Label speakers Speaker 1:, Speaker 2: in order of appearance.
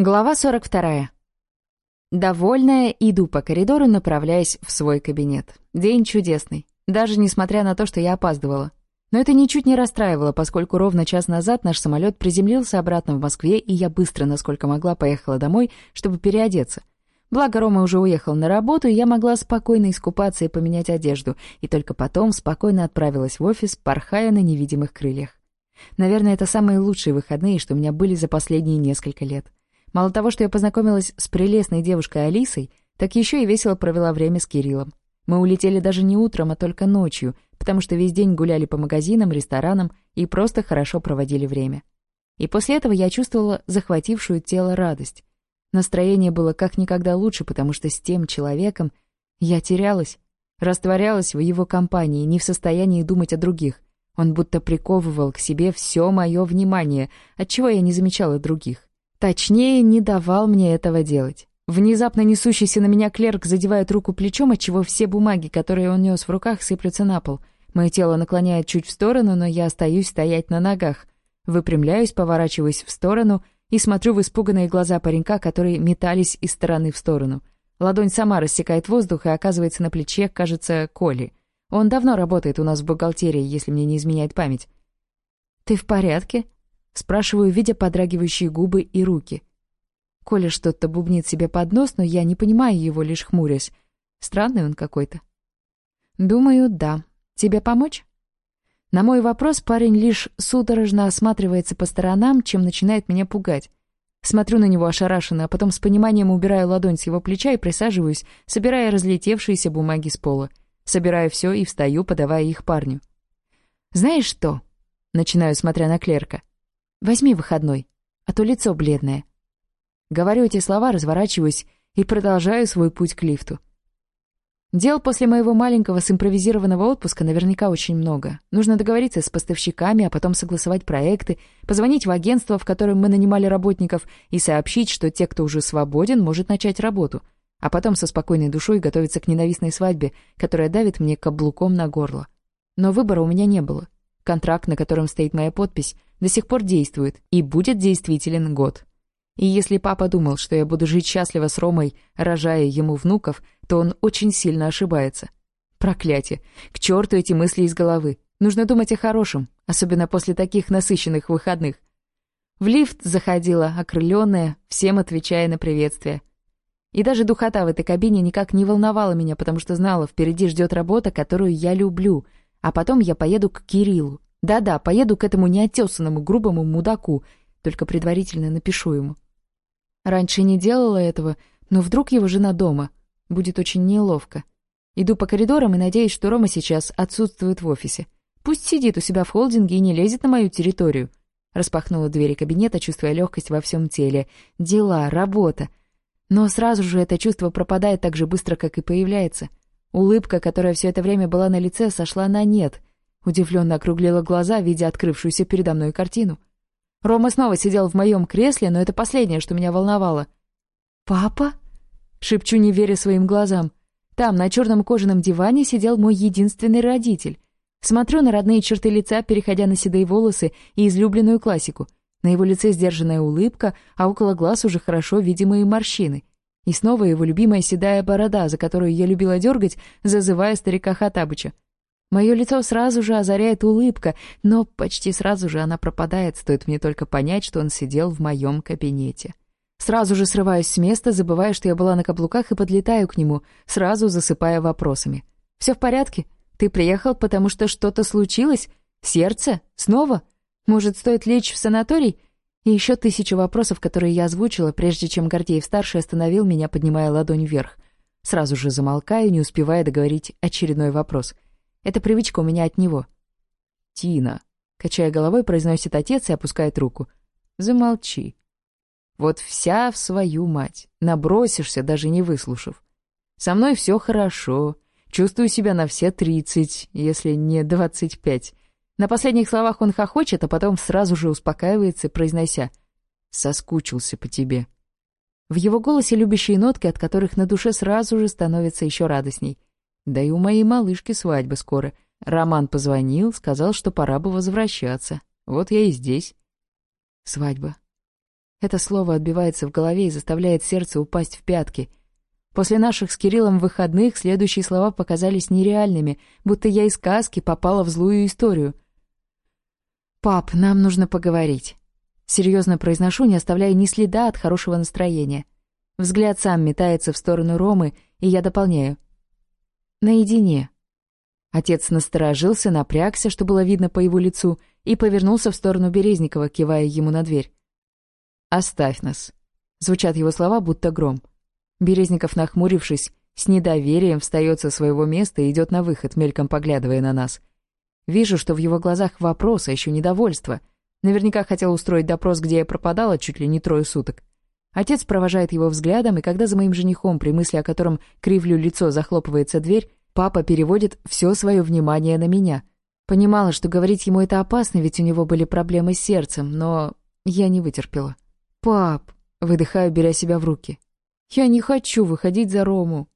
Speaker 1: Глава 42. Довольная, иду по коридору, направляясь в свой кабинет. День чудесный, даже несмотря на то, что я опаздывала. Но это ничуть не расстраивало, поскольку ровно час назад наш самолет приземлился обратно в Москве, и я быстро, насколько могла, поехала домой, чтобы переодеться. Благо Рома уже уехал на работу, и я могла спокойно искупаться и поменять одежду, и только потом спокойно отправилась в офис, порхая на невидимых крыльях. Наверное, это самые лучшие выходные, что у меня были за последние несколько лет. Мало того, что я познакомилась с прелестной девушкой Алисой, так еще и весело провела время с Кириллом. Мы улетели даже не утром, а только ночью, потому что весь день гуляли по магазинам, ресторанам и просто хорошо проводили время. И после этого я чувствовала захватившую тело радость. Настроение было как никогда лучше, потому что с тем человеком я терялась, растворялась в его компании, не в состоянии думать о других. Он будто приковывал к себе все мое внимание, отчего я не замечала других. Точнее, не давал мне этого делать. Внезапно несущийся на меня клерк задевает руку плечом, отчего все бумаги, которые он нес в руках, сыплются на пол. Мое тело наклоняет чуть в сторону, но я остаюсь стоять на ногах. Выпрямляюсь, поворачиваюсь в сторону и смотрю в испуганные глаза паренька, которые метались из стороны в сторону. Ладонь сама рассекает воздух и оказывается на плече, кажется, Коли. Он давно работает у нас в бухгалтерии, если мне не изменяет память. «Ты в порядке?» Спрашиваю, видя подрагивающие губы и руки. Коля что-то бубнит себе под нос, но я не понимаю его, лишь хмурясь. Странный он какой-то. Думаю, да. Тебе помочь? На мой вопрос парень лишь судорожно осматривается по сторонам, чем начинает меня пугать. Смотрю на него ошарашенно, а потом с пониманием убираю ладонь с его плеча и присаживаюсь, собирая разлетевшиеся бумаги с пола. Собираю все и встаю, подавая их парню. «Знаешь что?» — начинаю, смотря на клерка. Возьми выходной, а то лицо бледное. Говорю эти слова, разворачиваюсь и продолжаю свой путь к лифту. Дел после моего маленького симпровизированного отпуска наверняка очень много. Нужно договориться с поставщиками, а потом согласовать проекты, позвонить в агентство, в котором мы нанимали работников, и сообщить, что те, кто уже свободен, может начать работу, а потом со спокойной душой готовиться к ненавистной свадьбе, которая давит мне каблуком на горло. Но выбора у меня не было. Контракт, на котором стоит моя подпись, до сих пор действует и будет действителен год. И если папа думал, что я буду жить счастливо с Ромой, рожая ему внуков, то он очень сильно ошибается. Проклятие! К черту эти мысли из головы! Нужно думать о хорошем, особенно после таких насыщенных выходных. В лифт заходила, окрыленная, всем отвечая на приветствие. И даже духота в этой кабине никак не волновала меня, потому что знала, впереди ждет работа, которую я люблю — а потом я поеду к Кириллу. Да-да, поеду к этому неотесанному грубому мудаку, только предварительно напишу ему. Раньше не делала этого, но вдруг его жена дома. Будет очень неловко. Иду по коридорам и надеюсь, что Рома сейчас отсутствует в офисе. Пусть сидит у себя в холдинге и не лезет на мою территорию. Распахнула двери кабинета, чувствуя легкость во всем теле. Дела, работа. Но сразу же это чувство пропадает так же быстро, как и появляется. Улыбка, которая все это время была на лице, сошла на нет. Удивленно округлила глаза, видя открывшуюся передо мной картину. Рома снова сидел в моем кресле, но это последнее, что меня волновало. «Папа?» — шепчу, не веря своим глазам. Там, на черном кожаном диване, сидел мой единственный родитель. Смотрю на родные черты лица, переходя на седые волосы и излюбленную классику. На его лице сдержанная улыбка, а около глаз уже хорошо видимые морщины — и снова его любимая седая борода, за которую я любила дергать, зазывая старика Хатабыча. Мое лицо сразу же озаряет улыбка, но почти сразу же она пропадает, стоит мне только понять, что он сидел в моем кабинете. Сразу же срываюсь с места, забывая, что я была на каблуках, и подлетаю к нему, сразу засыпая вопросами. «Все в порядке? Ты приехал, потому что что-то случилось? Сердце? Снова? Может, стоит лечь в санаторий? И еще тысячу вопросов, которые я озвучила, прежде чем Гордеев-старший остановил меня, поднимая ладонь вверх. Сразу же замолкаю, не успевая договорить очередной вопрос. Это привычка у меня от него. «Тина», — качая головой, произносит отец и опускает руку. «Замолчи». Вот вся в свою мать. Набросишься, даже не выслушав. Со мной все хорошо. Чувствую себя на все тридцать, если не двадцать пять. На последних словах он хохочет, а потом сразу же успокаивается, произнося «Соскучился по тебе». В его голосе любящие нотки, от которых на душе сразу же становится еще радостней. Да и у моей малышки свадьба скоро. Роман позвонил, сказал, что пора бы возвращаться. Вот я и здесь. Свадьба. Это слово отбивается в голове и заставляет сердце упасть в пятки. После наших с Кириллом выходных следующие слова показались нереальными, будто я из сказки попала в злую историю. «Пап, нам нужно поговорить». Серьезно произношу, не оставляя ни следа от хорошего настроения. Взгляд сам метается в сторону Ромы, и я дополняю. «Наедине». Отец насторожился, напрягся, что было видно по его лицу, и повернулся в сторону Березникова, кивая ему на дверь. «Оставь нас». Звучат его слова, будто гром. Березников, нахмурившись, с недоверием встает со своего места и идет на выход, мельком поглядывая на нас. Вижу, что в его глазах вопрос, а еще недовольство. Наверняка хотел устроить допрос, где я пропадала чуть ли не трое суток. Отец провожает его взглядом, и когда за моим женихом, при мысли о котором кривлю лицо, захлопывается дверь, папа переводит все свое внимание на меня. Понимала, что говорить ему это опасно, ведь у него были проблемы с сердцем, но я не вытерпела. «Пап!» — выдыхаю, беря себя в руки. «Я не хочу выходить за Рому!»